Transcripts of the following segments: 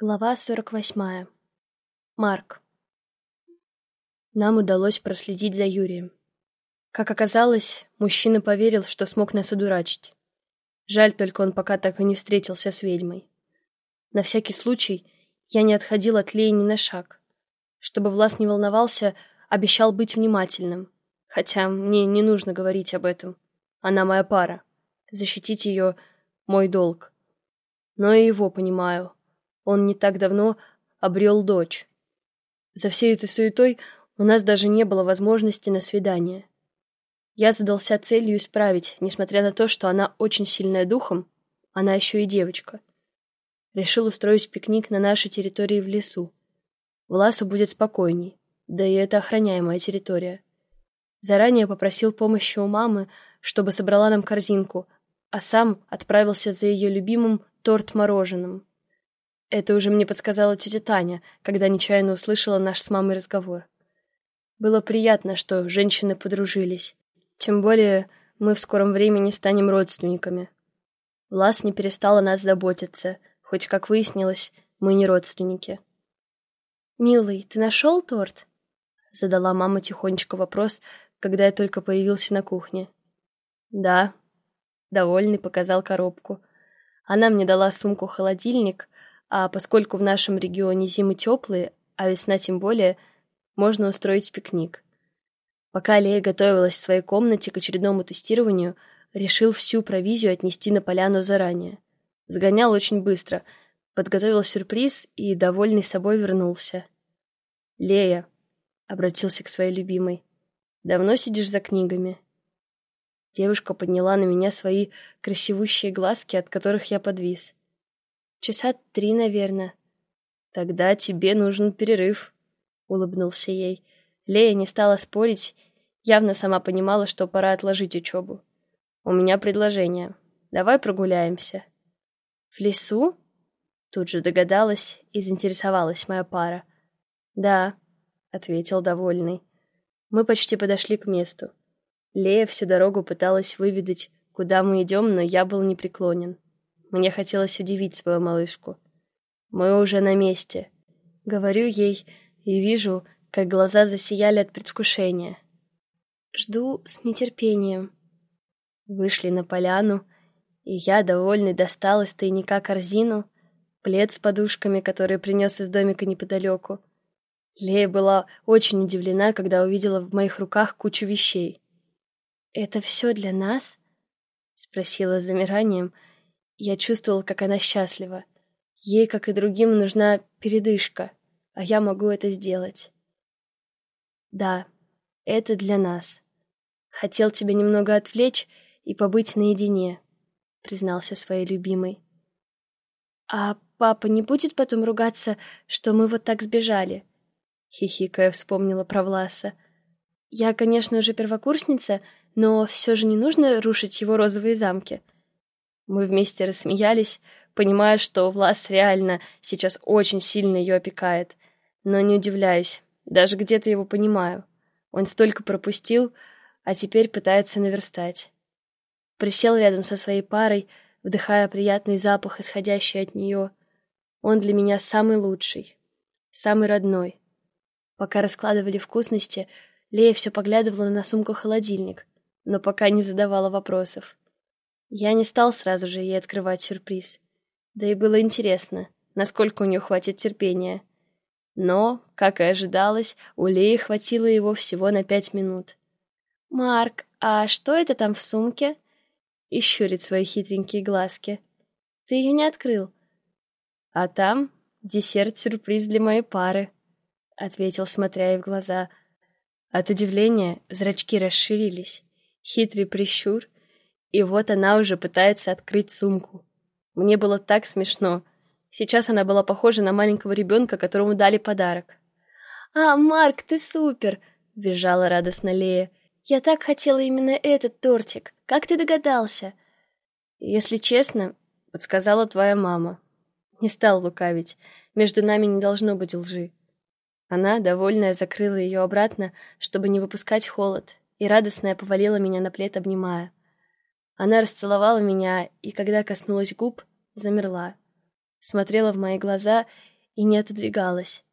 Глава 48. Марк. Нам удалось проследить за Юрием. Как оказалось, мужчина поверил, что смог нас одурачить. Жаль только он пока так и не встретился с ведьмой. На всякий случай я не отходил от Леи ни на шаг. Чтобы Влас не волновался, обещал быть внимательным. Хотя мне не нужно говорить об этом. Она моя пара. Защитить ее — мой долг. Но и его понимаю — он не так давно обрел дочь. За всей этой суетой у нас даже не было возможности на свидание. Я задался целью исправить, несмотря на то, что она очень сильная духом, она еще и девочка. Решил устроить пикник на нашей территории в лесу. Власу будет спокойней, да и это охраняемая территория. Заранее попросил помощи у мамы, чтобы собрала нам корзинку, а сам отправился за ее любимым торт-мороженым. Это уже мне подсказала тетя Таня, когда нечаянно услышала наш с мамой разговор. Было приятно, что женщины подружились. Тем более мы в скором времени станем родственниками. Лас не перестала нас заботиться, хоть, как выяснилось, мы не родственники. «Милый, ты нашел торт?» — задала мама тихонечко вопрос, когда я только появился на кухне. «Да», — довольный показал коробку. Она мне дала сумку-холодильник — а поскольку в нашем регионе зимы теплые, а весна тем более, можно устроить пикник. Пока Лея готовилась в своей комнате к очередному тестированию, решил всю провизию отнести на поляну заранее. Сгонял очень быстро, подготовил сюрприз и, довольный собой, вернулся. «Лея», — обратился к своей любимой, — «давно сидишь за книгами?» Девушка подняла на меня свои красивущие глазки, от которых я подвис. Часа три, наверное. Тогда тебе нужен перерыв, улыбнулся ей. Лея не стала спорить, явно сама понимала, что пора отложить учебу. У меня предложение. Давай прогуляемся. В лесу? Тут же догадалась и заинтересовалась моя пара. Да, ответил довольный. Мы почти подошли к месту. Лея всю дорогу пыталась выведать, куда мы идем, но я был непреклонен. Мне хотелось удивить свою малышку. Мы уже на месте. Говорю ей и вижу, как глаза засияли от предвкушения. Жду с нетерпением. Вышли на поляну, и я, довольный, достал из тайника корзину, плед с подушками, который принес из домика неподалеку. Лея была очень удивлена, когда увидела в моих руках кучу вещей. «Это все для нас?» — спросила с замиранием — я чувствовал, как она счастлива. Ей, как и другим, нужна передышка, а я могу это сделать. Да, это для нас. Хотел тебя немного отвлечь и побыть наедине, признался своей любимой. А папа не будет потом ругаться, что мы вот так сбежали? Хихикая вспомнила про Власа. Я, конечно, уже первокурсница, но все же не нужно рушить его розовые замки. Мы вместе рассмеялись, понимая, что Влас реально сейчас очень сильно ее опекает. Но не удивляюсь, даже где-то его понимаю. Он столько пропустил, а теперь пытается наверстать. Присел рядом со своей парой, вдыхая приятный запах, исходящий от нее. Он для меня самый лучший, самый родной. Пока раскладывали вкусности, Лея все поглядывала на сумку-холодильник, но пока не задавала вопросов. Я не стал сразу же ей открывать сюрприз. Да и было интересно, насколько у нее хватит терпения. Но, как и ожидалось, у Леи хватило его всего на пять минут. «Марк, а что это там в сумке?» И щурит свои хитренькие глазки. «Ты ее не открыл?» «А там десерт-сюрприз для моей пары», — ответил, смотря ей в глаза. От удивления зрачки расширились. Хитрый прищур — и вот она уже пытается открыть сумку. Мне было так смешно. Сейчас она была похожа на маленького ребенка, которому дали подарок. «А, Марк, ты супер!» — визжала радостно Лея. «Я так хотела именно этот тортик. Как ты догадался?» «Если честно, подсказала твоя мама. Не стал лукавить. Между нами не должно быть лжи». Она, довольная, закрыла ее обратно, чтобы не выпускать холод, и радостная повалила меня на плед, обнимая. Она расцеловала меня, и когда коснулась губ, замерла. смотрела в мои глаза и не отодвигалась.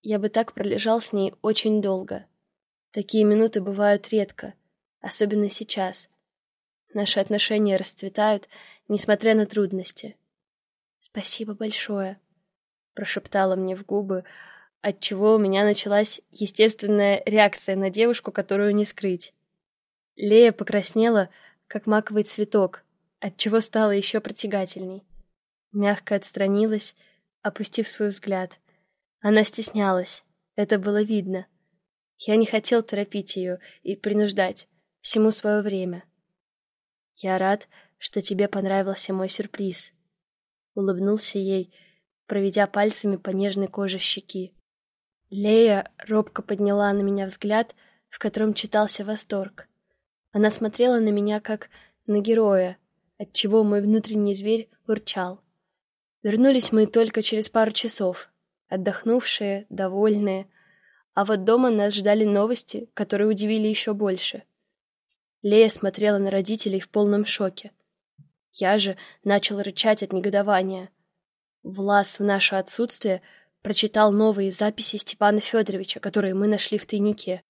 Я бы так пролежал с ней очень долго. Такие минуты бывают редко, особенно сейчас. Наши отношения расцветают, несмотря на трудности. «Спасибо большое», — прошептала мне в губы, отчего у меня началась естественная реакция на девушку, которую не скрыть. Лея покраснела, как маковый цветок, отчего стала еще притягательней. Мягко отстранилась, опустив свой взгляд. Она стеснялась, это было видно. Я не хотел торопить ее и принуждать, всему свое время. «Я рад, что тебе понравился мой сюрприз», — улыбнулся ей, проведя пальцами по нежной коже щеки. Лея робко подняла на меня взгляд, в котором читался восторг. Она смотрела на меня как на героя, отчего мой внутренний зверь урчал. Вернулись мы только через пару часов, отдохнувшие, довольные, а вот дома нас ждали новости, которые удивили еще больше. Лея смотрела на родителей в полном шоке. Я же начал рычать от негодования. Влас в наше отсутствие — прочитал новые записи Степана Федоровича, которые мы нашли в тайнике.